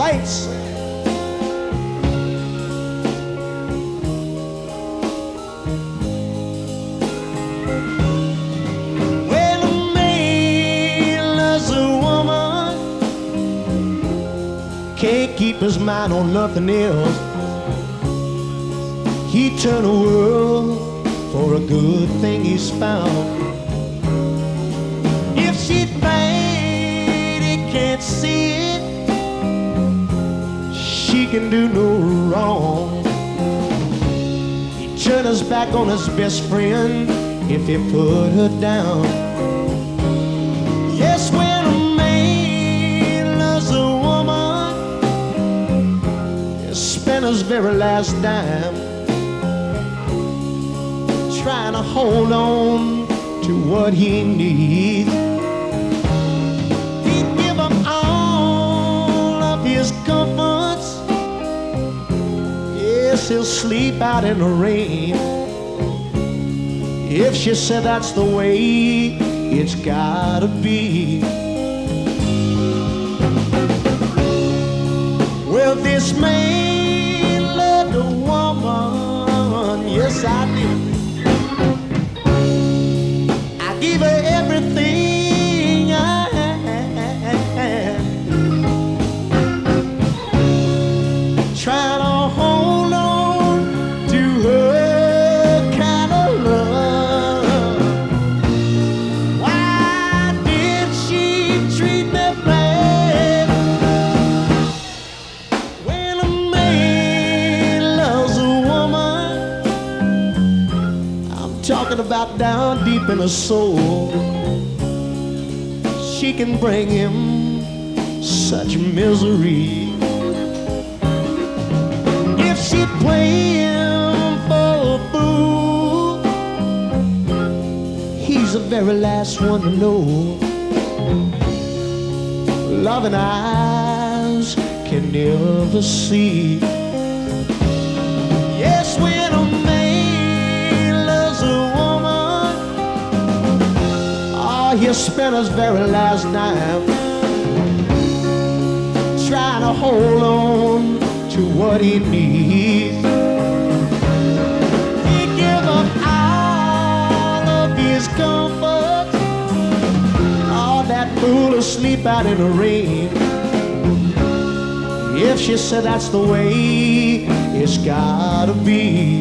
lights. can't keep his mind on nothing else. He turned the world for a good thing he's found. If she fade, he can't see it can do no wrong. He turned his back on his best friend if he put her down. Yes, when a man loves a woman, he spend his very last dime trying to hold on to what he needs. Yes, he'll sleep out in the rain. If she said that's the way it's gotta be. Well, this man talking about down deep in her soul. She can bring him such misery. If she play him for a fool, he's the very last one to know. Loving eyes can never see. Oh, he'll spend his very last dime trying to hold on to what he needs. He give up all of his comfort, all that fool asleep out in the rain. If she said that's the way it's gotta be.